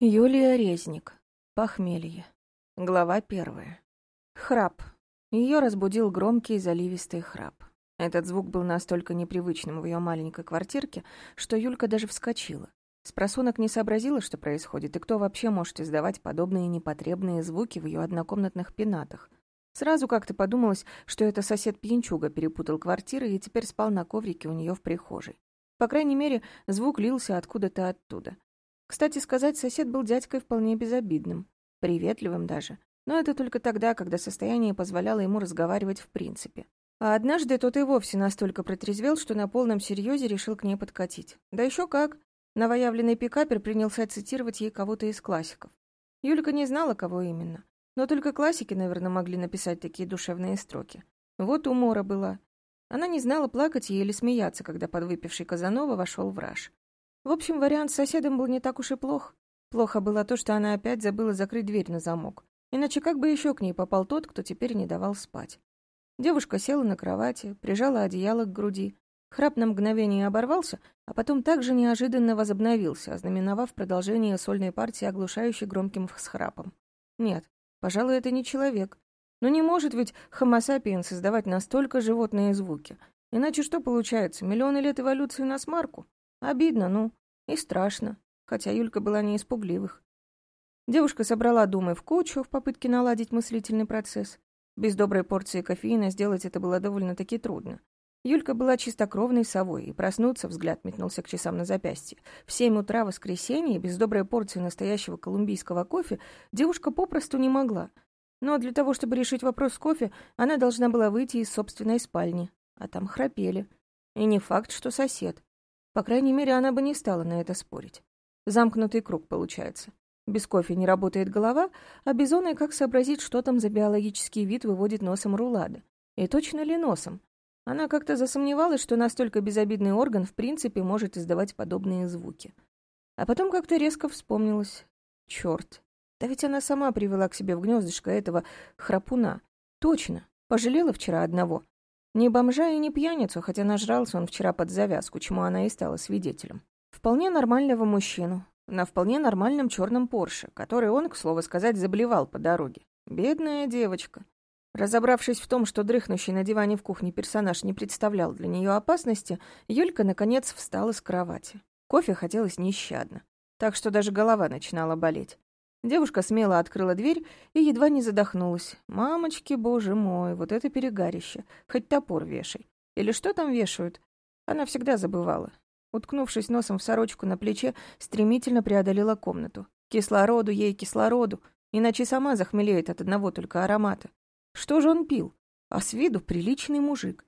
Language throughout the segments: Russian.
Юлия Резник. Похмелье. Глава первая. Храп. Ее разбудил громкий заливистый храп. Этот звук был настолько непривычным в ее маленькой квартирке, что Юлька даже вскочила. Спросонок не сообразила, что происходит, и кто вообще может издавать подобные непотребные звуки в ее однокомнатных пенатах. Сразу как-то подумалось, что это сосед-пьянчуга перепутал квартиры и теперь спал на коврике у нее в прихожей. По крайней мере, звук лился откуда-то оттуда — кстати сказать, сосед был дядькой вполне безобидным, приветливым даже. Но это только тогда, когда состояние позволяло ему разговаривать в принципе. А однажды тот и вовсе настолько протрезвел, что на полном серьезе решил к ней подкатить. Да еще как. Новоявленный пикапер принялся цитировать ей кого-то из классиков. Юлька не знала, кого именно. Но только классики, наверное, могли написать такие душевные строки. Вот умора была. Она не знала, плакать ей или смеяться, когда подвыпивший Казанова вошел в раж. В общем, вариант с соседом был не так уж и плох. Плохо было то, что она опять забыла закрыть дверь на замок. Иначе как бы еще к ней попал тот, кто теперь не давал спать. Девушка села на кровати, прижала одеяло к груди. Храп на мгновение оборвался, а потом также неожиданно возобновился, ознаменовав продолжение сольной партии, оглушающей громким всхрапом. Нет, пожалуй, это не человек. Но не может ведь Homo создавать настолько животные звуки. Иначе что получается, миллионы лет эволюции на смарку? Обидно, ну, и страшно, хотя Юлька была не испугливых. Девушка собрала думы в кучу в попытке наладить мыслительный процесс. Без доброй порции кофеина сделать это было довольно-таки трудно. Юлька была чистокровной совой, и проснуться, взгляд метнулся к часам на запястье. В семь утра воскресенья, без доброй порции настоящего колумбийского кофе, девушка попросту не могла. Но для того, чтобы решить вопрос с кофе, она должна была выйти из собственной спальни. А там храпели. И не факт, что сосед. По крайней мере, она бы не стала на это спорить. Замкнутый круг получается. Без кофе не работает голова, а бизоной как сообразить, что там за биологический вид выводит носом рулада. И точно ли носом? Она как-то засомневалась, что настолько безобидный орган в принципе может издавать подобные звуки. А потом как-то резко вспомнилась. Черт, да ведь она сама привела к себе в гнездышко этого храпуна. Точно, пожалела вчера одного. Не бомжа и не пьяницу, хотя нажрался он вчера под завязку, чему она и стала свидетелем. Вполне нормального мужчину, на вполне нормальном черном Порше, который он, к слову сказать, заблевал по дороге. Бедная девочка. Разобравшись в том, что дрыхнущий на диване в кухне персонаж не представлял для нее опасности, Юлька, наконец, встала с кровати. Кофе хотелось нещадно, так что даже голова начинала болеть. Девушка смело открыла дверь и едва не задохнулась. «Мамочки, боже мой, вот это перегарище! Хоть топор вешай! Или что там вешают?» Она всегда забывала. Уткнувшись носом в сорочку на плече, стремительно преодолела комнату. Кислороду ей, кислороду, иначе сама захмелеет от одного только аромата. Что же он пил? А с виду приличный мужик.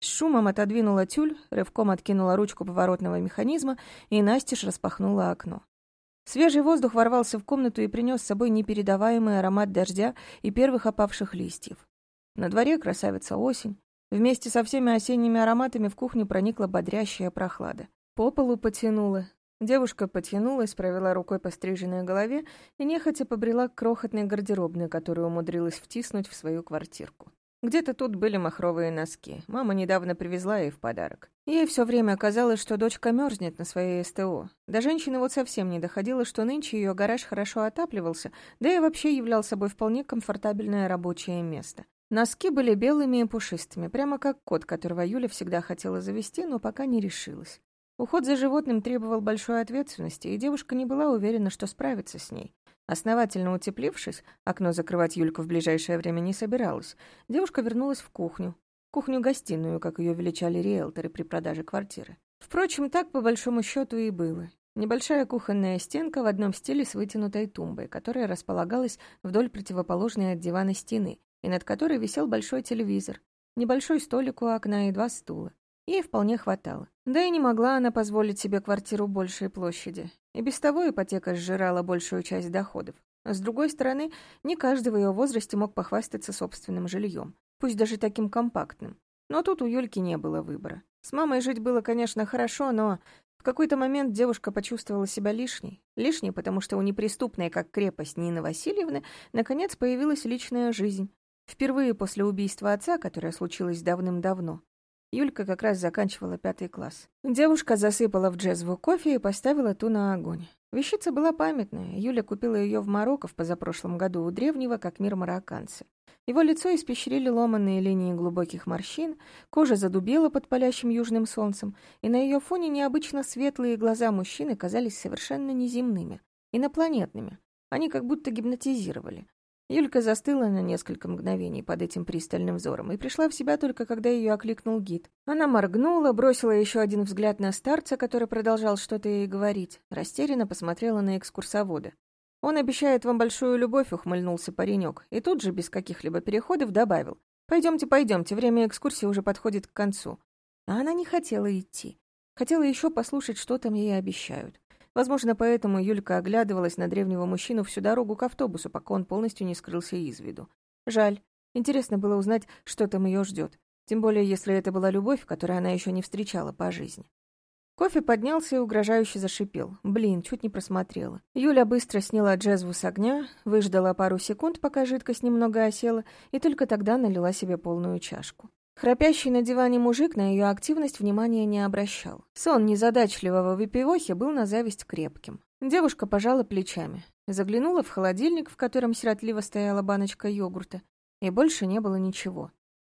С шумом отодвинула тюль, рывком откинула ручку поворотного механизма и настежь распахнула окно. Свежий воздух ворвался в комнату и принес с собой непередаваемый аромат дождя и первых опавших листьев. На дворе красавица осень. Вместе со всеми осенними ароматами в кухню проникла бодрящая прохлада. По полу потянула. Девушка потянулась, провела рукой по стриженной голове и нехотя побрела к крохотной гардеробной, которую умудрилась втиснуть в свою квартирку. Где-то тут были махровые носки. Мама недавно привезла ей в подарок. Ей все время казалось, что дочка мерзнет на своей СТО. До женщины вот совсем не доходило, что нынче ее гараж хорошо отапливался, да и вообще являл собой вполне комфортабельное рабочее место. Носки были белыми и пушистыми, прямо как кот, которого Юля всегда хотела завести, но пока не решилась. Уход за животным требовал большой ответственности, и девушка не была уверена, что справится с ней. Основательно утеплившись, окно закрывать Юлька в ближайшее время не собиралась, девушка вернулась в кухню. Кухню-гостиную, как ее величали риэлторы при продаже квартиры. Впрочем, так по большому счету и было. Небольшая кухонная стенка в одном стиле с вытянутой тумбой, которая располагалась вдоль противоположной от дивана стены, и над которой висел большой телевизор, небольшой столик у окна и два стула. Ей вполне хватало. Да и не могла она позволить себе квартиру большей площади. И без того ипотека сжирала большую часть доходов. С другой стороны, не каждый в ее возрасте мог похвастаться собственным жильем, пусть даже таким компактным. Но тут у Юльки не было выбора. С мамой жить было, конечно, хорошо, но в какой-то момент девушка почувствовала себя лишней. Лишней, потому что у неприступной, как крепость Нины Васильевны, наконец появилась личная жизнь. Впервые после убийства отца, которое случилось давным-давно. Юлька как раз заканчивала пятый класс. Девушка засыпала в джезву кофе и поставила ту на огонь. Вещица была памятная. Юля купила ее в Марокко в позапрошлом году у древнего, как мир марокканца. Его лицо испещрили ломанные линии глубоких морщин, кожа задубела под палящим южным солнцем, и на ее фоне необычно светлые глаза мужчины казались совершенно неземными, инопланетными. Они как будто гипнотизировали. Юлька застыла на несколько мгновений под этим пристальным взором и пришла в себя только когда ее окликнул гид. Она моргнула, бросила еще один взгляд на старца, который продолжал что-то ей говорить, растерянно посмотрела на экскурсовода. «Он обещает вам большую любовь», — ухмыльнулся паренек, и тут же, без каких-либо переходов, добавил. «Пойдемте, пойдемте, время экскурсии уже подходит к концу». А она не хотела идти. Хотела еще послушать, что там ей обещают. Возможно, поэтому Юлька оглядывалась на древнего мужчину всю дорогу к автобусу, пока он полностью не скрылся из виду. Жаль. Интересно было узнать, что там ее ждет. Тем более, если это была любовь, которую она еще не встречала по жизни. Кофе поднялся и угрожающе зашипел. Блин, чуть не просмотрела. Юля быстро сняла джезву с огня, выждала пару секунд, пока жидкость немного осела, и только тогда налила себе полную чашку. Храпящий на диване мужик на ее активность внимания не обращал. Сон незадачливого выпивохи был на зависть крепким. Девушка пожала плечами, заглянула в холодильник, в котором сиротливо стояла баночка йогурта, и больше не было ничего.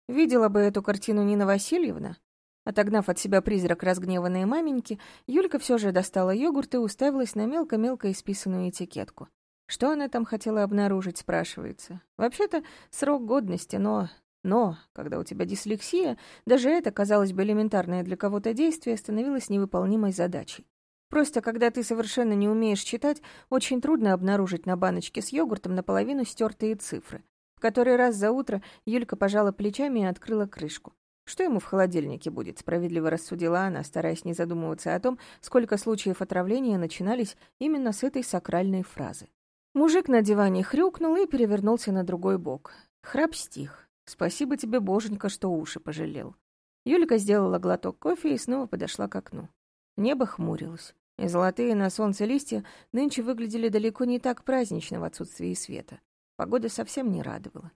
Видела бы эту картину Нина Васильевна, Отогнав от себя призрак разгневанной маменьки, Юлька все же достала йогурт и уставилась на мелко-мелко исписанную этикетку. Что она там хотела обнаружить, спрашивается. Вообще-то срок годности, но... Но, когда у тебя дислексия, даже это, казалось бы, элементарное для кого-то действие становилось невыполнимой задачей. Просто когда ты совершенно не умеешь читать, очень трудно обнаружить на баночке с йогуртом наполовину стертые цифры. В который раз за утро Юлька пожала плечами и открыла крышку. Что ему в холодильнике будет, справедливо рассудила она, стараясь не задумываться о том, сколько случаев отравления начинались именно с этой сакральной фразы. Мужик на диване хрюкнул и перевернулся на другой бок. Храп стих. Спасибо тебе, боженька, что уши пожалел. Юлька сделала глоток кофе и снова подошла к окну. Небо хмурилось, и золотые на солнце листья нынче выглядели далеко не так празднично в отсутствии света. Погода совсем не радовала.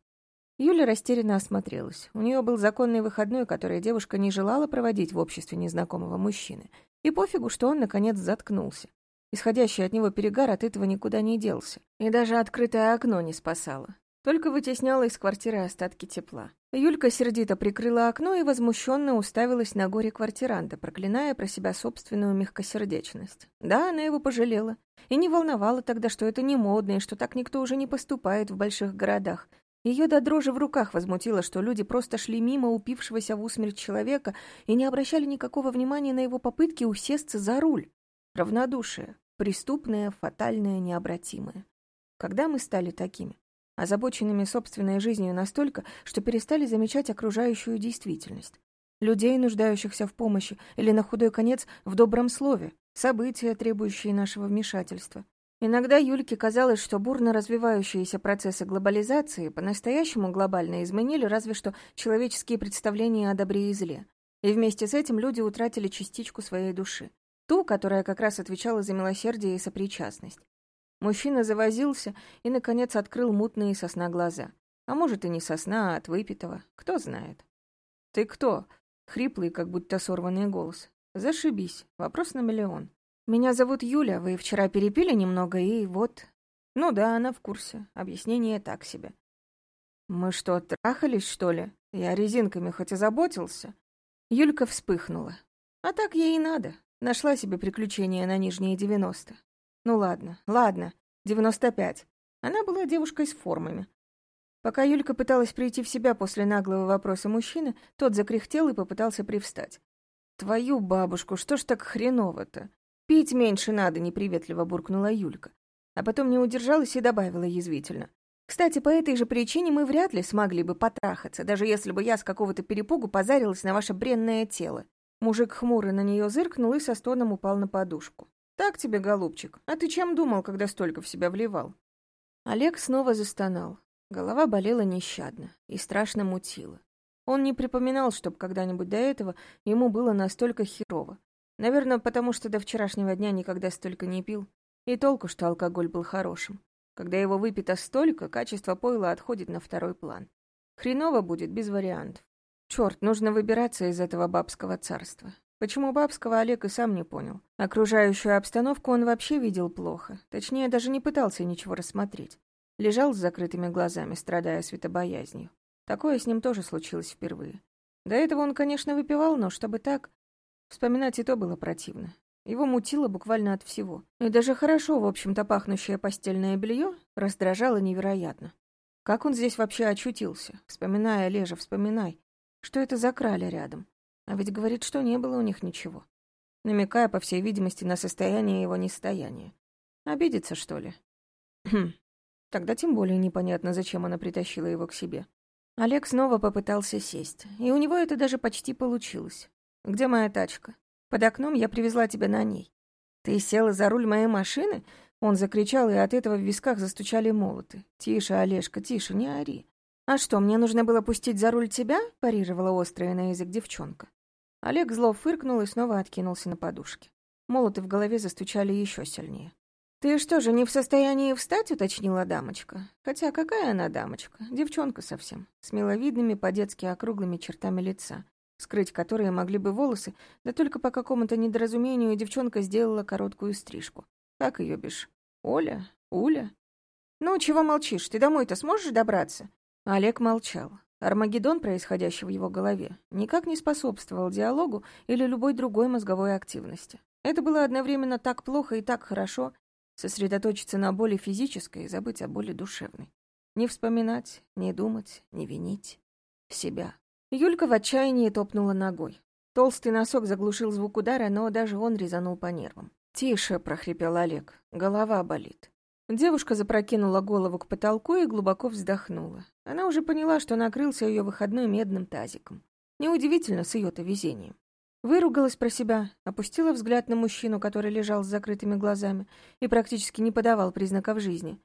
Юля растерянно осмотрелась. У нее был законный выходной, который девушка не желала проводить в обществе незнакомого мужчины. И пофигу, что он, наконец, заткнулся. Исходящий от него перегар от этого никуда не делся. И даже открытое окно не спасало. Только вытесняло из квартиры остатки тепла. Юлька сердито прикрыла окно и возмущенно уставилась на горе квартиранта, проклиная про себя собственную мягкосердечность. Да, она его пожалела. И не волновала тогда, что это не модно, и что так никто уже не поступает в больших городах, ее до дрожи в руках возмутило, что люди просто шли мимо упившегося в усмерть человека и не обращали никакого внимания на его попытки усесться за руль. Равнодушие. Преступное, фатальное, необратимое. Когда мы стали такими? Озабоченными собственной жизнью настолько, что перестали замечать окружающую действительность. Людей, нуждающихся в помощи, или на худой конец в добром слове, события, требующие нашего вмешательства. Иногда Юльке казалось, что бурно развивающиеся процессы глобализации по-настоящему глобально изменили разве что человеческие представления о добре и зле. И вместе с этим люди утратили частичку своей души. Ту, которая как раз отвечала за милосердие и сопричастность. Мужчина завозился и, наконец, открыл мутные сосна глаза. А может, и не сосна, а от выпитого. Кто знает. «Ты кто?» — хриплый, как будто сорванный голос. «Зашибись. Вопрос на миллион». «Меня зовут Юля, вы вчера перепили немного, и вот...» «Ну да, она в курсе. Объяснение так себе». «Мы что, трахались, что ли? Я резинками хоть и заботился?» Юлька вспыхнула. «А так ей и надо. Нашла себе приключения на нижние девяносто. Ну ладно, ладно, девяносто пять. Она была девушкой с формами. Пока Юлька пыталась прийти в себя после наглого вопроса мужчины, тот закряхтел и попытался привстать. «Твою бабушку, что ж так хреново-то? «Пить меньше надо», — неприветливо буркнула Юлька. А потом не удержалась и добавила язвительно. «Кстати, по этой же причине мы вряд ли смогли бы потрахаться, даже если бы я с какого-то перепугу позарилась на ваше бренное тело». Мужик хмуро на нее зыркнул и со стоном упал на подушку. «Так тебе, голубчик, а ты чем думал, когда столько в себя вливал?» Олег снова застонал. Голова болела нещадно и страшно мутила. Он не припоминал, чтоб когда-нибудь до этого ему было настолько херово. Наверное, потому что до вчерашнего дня никогда столько не пил. И толку, что алкоголь был хорошим. Когда его выпито столько, качество пойла отходит на второй план. Хреново будет без вариантов. Черт, нужно выбираться из этого бабского царства. Почему бабского, Олег и сам не понял. Окружающую обстановку он вообще видел плохо. Точнее, даже не пытался ничего рассмотреть. Лежал с закрытыми глазами, страдая светобоязнью. Такое с ним тоже случилось впервые. До этого он, конечно, выпивал, но чтобы так... Вспоминать и то было противно. Его мутило буквально от всего. И даже хорошо, в общем-то, пахнущее постельное белье раздражало невероятно. Как он здесь вообще очутился? Вспоминая, Олежа, вспоминай. Что это за краля рядом? А ведь говорит, что не было у них ничего. Намекая, по всей видимости, на состояние его нестояния. Обидится, что ли? Хм. Тогда тем более непонятно, зачем она притащила его к себе. Олег снова попытался сесть, и у него это даже почти получилось. «Где моя тачка? Под окном я привезла тебя на ней. Ты села за руль моей машины?» Он закричал, и от этого в висках застучали молоты. «Тише, Олежка, тише, не ори. «А что, мне нужно было пустить за руль тебя?» – парировала острая на язык девчонка. Олег зло фыркнул и снова откинулся на подушке. Молоты в голове застучали еще сильнее. «Ты что же, не в состоянии встать?» — уточнила дамочка. Хотя какая она дамочка? Девчонка совсем. С миловидными, по-детски округлыми чертами лица. Скрыть которые могли бы волосы, да только по какому-то недоразумению девчонка сделала короткую стрижку. Как ее бишь? Оля? Уля? «Ну, чего молчишь? Ты домой-то сможешь добраться?» Олег молчал. Армагеддон, происходящий в его голове, никак не способствовал диалогу или любой другой мозговой активности. Это было одновременно так плохо и так хорошо сосредоточиться на боли физической и забыть о боли душевной. Не вспоминать, не думать, не винить. Себя. Юлька в отчаянии топнула ногой. Толстый носок заглушил звук удара, но даже он резанул по нервам. «Тише», — прохрипел Олег, — «голова болит». Девушка запрокинула голову к потолку и глубоко вздохнула. Она уже поняла, что накрылся ее выходной медным тазиком. Неудивительно с ее-то везением. Выругалась про себя, опустила взгляд на мужчину, который лежал с закрытыми глазами и практически не подавал признаков жизни.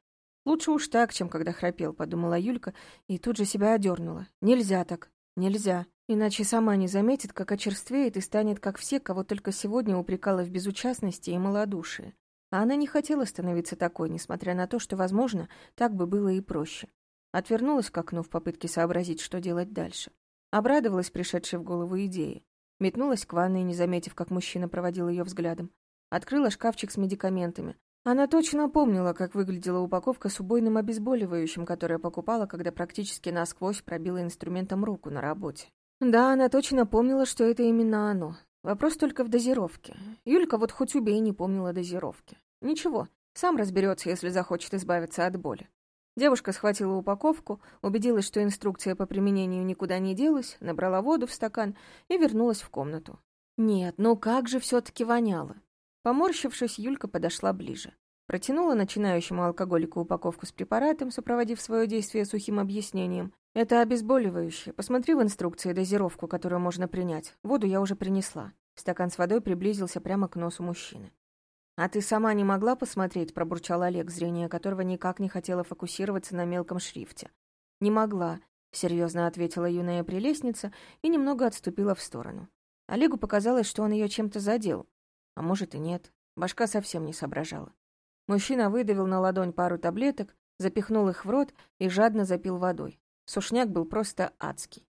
«Лучше уж так, чем когда храпел», — подумала Юлька, и тут же себя одернула. «Нельзя так, нельзя, иначе сама не заметит, как очерствеет и станет, как все, кого только сегодня упрекала в безучастности и малодушии. А она не хотела становиться такой, несмотря на то, что, возможно, так бы было и проще. Отвернулась к окну в попытке сообразить, что делать дальше. Обрадовалась пришедшей в голову идее. Метнулась к ванной, не заметив, как мужчина проводил ее взглядом. Открыла шкафчик с медикаментами. Она точно помнила, как выглядела упаковка с убойным обезболивающим, которое покупала, когда практически насквозь пробила инструментом руку на работе. Да, она точно помнила, что это именно оно. Вопрос только в дозировке. Юлька вот хоть убей не помнила дозировки. Ничего, сам разберется, если захочет избавиться от боли. Девушка схватила упаковку, убедилась, что инструкция по применению никуда не делась, набрала воду в стакан и вернулась в комнату. Нет, ну как же все-таки воняло. Поморщившись, Юлька подошла ближе. Протянула начинающему алкоголику упаковку с препаратом, сопроводив свое действие сухим объяснением, «Это обезболивающее. Посмотри в инструкции дозировку, которую можно принять. Воду я уже принесла». Стакан с водой приблизился прямо к носу мужчины. «А ты сама не могла посмотреть?» – пробурчал Олег, зрение которого никак не хотело фокусироваться на мелком шрифте. «Не могла», — серьезно ответила юная прелестница и немного отступила в сторону. Олегу показалось, что он ее чем-то задел. А может и нет. Башка совсем не соображала. Мужчина выдавил на ладонь пару таблеток, запихнул их в рот и жадно запил водой. Сушняк был просто адский.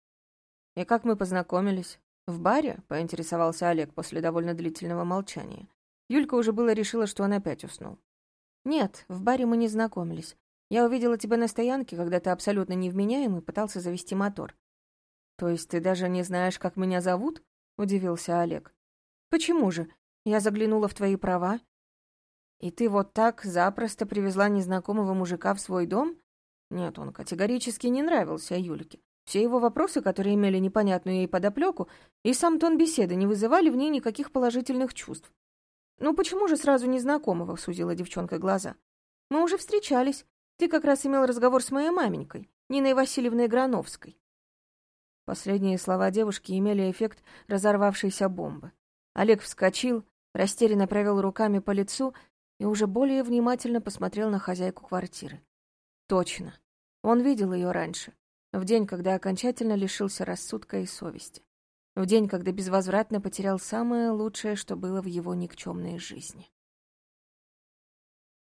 «И как мы познакомились?» «В баре?» — поинтересовался Олег после довольно длительного молчания. Юлька уже было решила, что он опять уснул. «Нет, в баре мы не знакомились. Я увидела тебя на стоянке, когда ты абсолютно невменяемый пытался завести мотор». «То есть ты даже не знаешь, как меня зовут?» — удивился Олег. «Почему же? Я заглянула в твои права». «И ты вот так запросто привезла незнакомого мужика в свой дом?» Нет, он категорически не нравился Юльке. Все его вопросы, которые имели непонятную ей подоплеку, и сам тон беседы не вызывали в ней никаких положительных чувств. «Ну почему же сразу незнакомого?» — сузила девчонка глаза. «Мы уже встречались. Ты как раз имел разговор с моей маменькой, Ниной Васильевной Грановской». Последние слова девушки имели эффект разорвавшейся бомбы. Олег вскочил, растерянно провел руками по лицу и уже более внимательно посмотрел на хозяйку квартиры. Точно. Он видел ее раньше, в день, когда окончательно лишился рассудка и совести. В день, когда безвозвратно потерял самое лучшее, что было в его никчемной жизни.